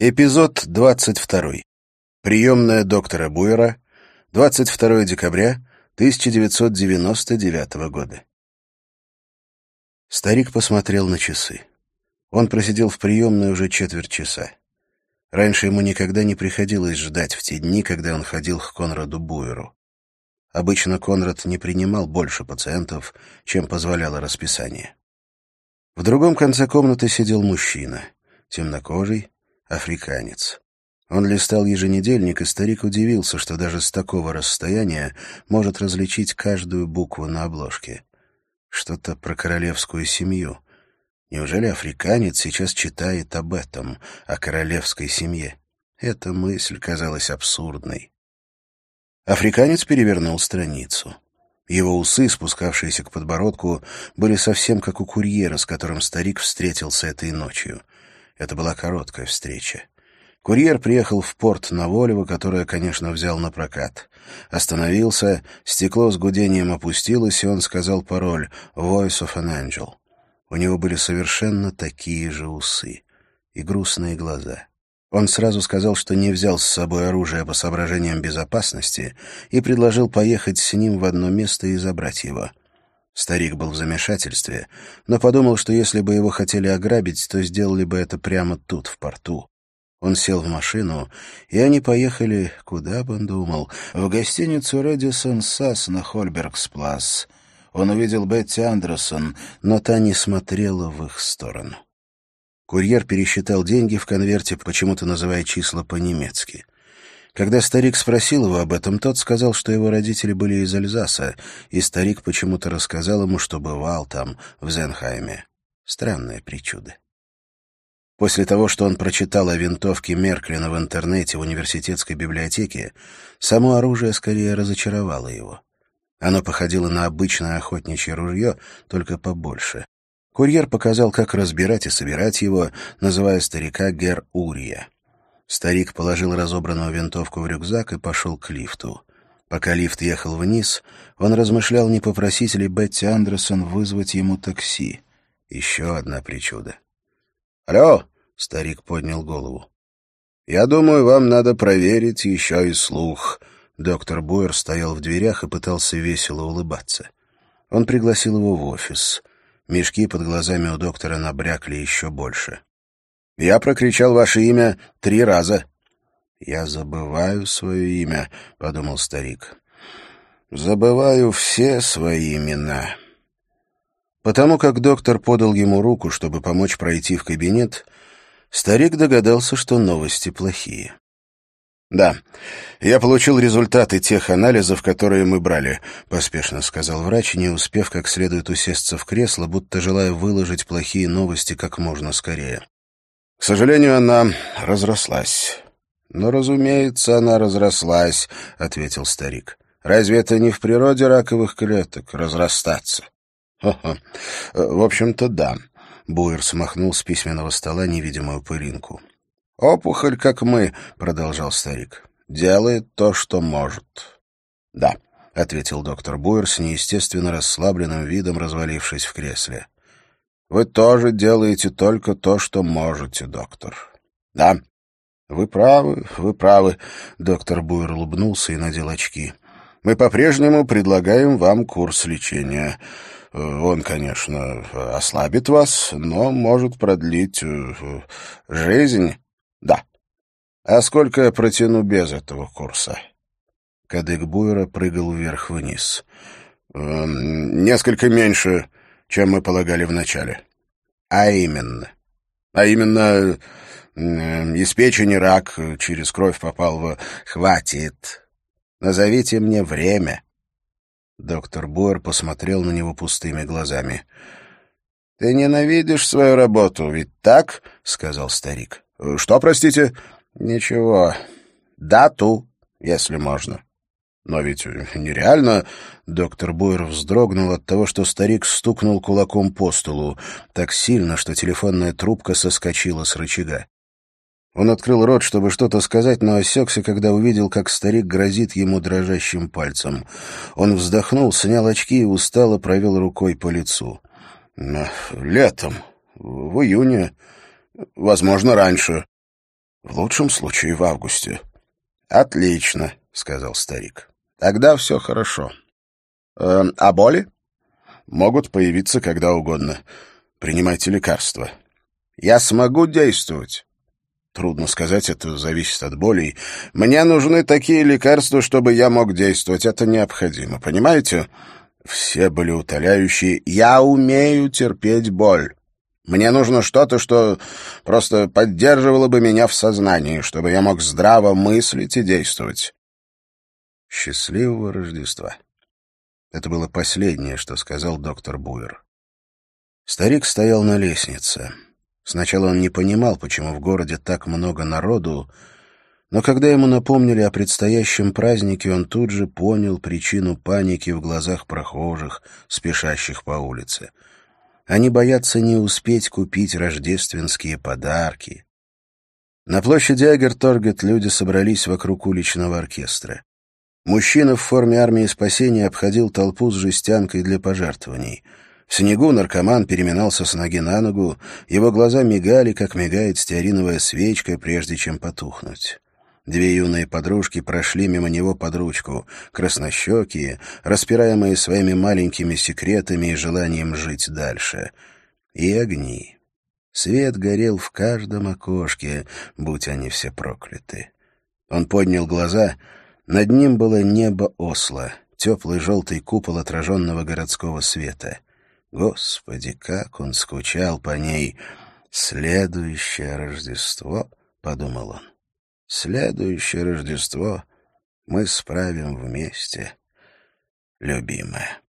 Эпизод 22. Приемная доктора Буэра. 22 декабря 1999 года. Старик посмотрел на часы. Он просидел в приемной уже четверть часа. Раньше ему никогда не приходилось ждать в те дни, когда он ходил к Конраду Буэру. Обычно Конрад не принимал больше пациентов, чем позволяло расписание. В другом конце комнаты сидел мужчина, темнокожий, африканец. Он листал еженедельник, и старик удивился, что даже с такого расстояния может различить каждую букву на обложке. Что-то про королевскую семью. Неужели африканец сейчас читает об этом, о королевской семье? Эта мысль казалась абсурдной. Африканец перевернул страницу. Его усы, спускавшиеся к подбородку, были совсем как у курьера, с которым старик встретился этой ночью — это была короткая встреча. Курьер приехал в порт на Волево, которое, конечно, взял на прокат. Остановился, стекло с гудением опустилось, и он сказал пароль «Voice of an Angel». У него были совершенно такие же усы и грустные глаза. Он сразу сказал, что не взял с собой оружие по соображениям безопасности и предложил поехать с ним в одно место и забрать его. Старик был в замешательстве, но подумал, что если бы его хотели ограбить, то сделали бы это прямо тут, в порту. Он сел в машину, и они поехали, куда бы он думал, в гостиницу «Редисон Сас» на Хольбергсплас. Он увидел Бетти Андерсон, но та не смотрела в их сторону. Курьер пересчитал деньги в конверте, почему-то называя числа по-немецки — когда старик спросил его об этом, тот сказал, что его родители были из Альзаса, и старик почему-то рассказал ему, что бывал там, в Зенхайме. Странное причуда. После того, что он прочитал о винтовке Мерклина в интернете в университетской библиотеке, само оружие скорее разочаровало его. Оно походило на обычное охотничье ружье, только побольше. Курьер показал, как разбирать и собирать его, называя старика Гер Урия. Старик положил разобранную винтовку в рюкзак и пошел к лифту. Пока лифт ехал вниз, он размышлял, не попросить ли Бетти Андерсон вызвать ему такси. Еще одна причуда. «Алло!» — старик поднял голову. «Я думаю, вам надо проверить еще и слух». Доктор Бойер стоял в дверях и пытался весело улыбаться. Он пригласил его в офис. Мешки под глазами у доктора набрякли еще больше. Я прокричал ваше имя три раза. — Я забываю свое имя, — подумал старик. — Забываю все свои имена. Потому как доктор подал ему руку, чтобы помочь пройти в кабинет, старик догадался, что новости плохие. «Да, я получил результаты тех анализов, которые мы брали», — поспешно сказал врач, не успев как следует усесться в кресло, будто желая выложить плохие новости как можно скорее. К сожалению, она разрослась. «Ну, разумеется, она разрослась», — ответил старик. «Разве это не в природе раковых клеток — разрастаться?» «Хо-хо. В общем-то, да». Буэр смахнул с письменного стола невидимую пылинку. «Опухоль, как мы», — продолжал старик, — «делает то, что может». «Да», — ответил доктор Буэр с неестественно расслабленным видом, развалившись в кресле. Вы тоже делаете только то, что можете, доктор. Да, вы правы, вы правы. Доктор Буэр улыбнулся и надел очки. Мы по-прежнему предлагаем вам курс лечения. Он, конечно, ослабит вас, но может продлить э, жизнь. Да. А сколько я протяну без этого курса? Кадык Буэра прыгал вверх-вниз. Эм, несколько меньше чем мы полагали вначале. А именно? А именно, из печени рак через кровь попал в... Хватит. Назовите мне время. Доктор Буэр посмотрел на него пустыми глазами. — Ты ненавидишь свою работу, ведь так? — сказал старик. — Что, простите? — Ничего. Дату, если можно. Но ведь нереально... Доктор Бойер вздрогнул от того, что старик стукнул кулаком по столу так сильно, что телефонная трубка соскочила с рычага. Он открыл рот, чтобы что-то сказать, но осекся, когда увидел, как старик грозит ему дрожащим пальцем. Он вздохнул, снял очки и устало провел рукой по лицу. «Летом, в июне, возможно, раньше». В лучшем случае в августе. Отлично, сказал старик. Тогда все хорошо. Э, а боли? Могут появиться когда угодно. Принимайте лекарства. Я смогу действовать. Трудно сказать, это зависит от болей. Мне нужны такие лекарства, чтобы я мог действовать. Это необходимо, понимаете? Все болеутоляющие. Я умею терпеть боль. Мне нужно что-то, что просто поддерживало бы меня в сознании, чтобы я мог здраво мыслить и действовать. Счастливого Рождества. Это было последнее, что сказал доктор Буэр. Старик стоял на лестнице. Сначала он не понимал, почему в городе так много народу, но когда ему напомнили о предстоящем празднике, он тут же понял причину паники в глазах прохожих, спешащих по улице. Они боятся не успеть купить рождественские подарки. На площади Агерторгет люди собрались вокруг уличного оркестра. Мужчина в форме армии спасения обходил толпу с жестянкой для пожертвований — в снегу наркоман переминался с ноги на ногу, его глаза мигали, как мигает стеариновая свечка, прежде чем потухнуть. Две юные подружки прошли мимо него под ручку, краснощекие, распираемые своими маленькими секретами и желанием жить дальше. И огни. Свет горел в каждом окошке, будь они все прокляты. Он поднял глаза. Над ним было небо Осло, теплый желтый купол отраженного городского света. Господи, как он скучал по ней! «Следующее Рождество», — подумал он, — «следующее Рождество мы справим вместе, любимая».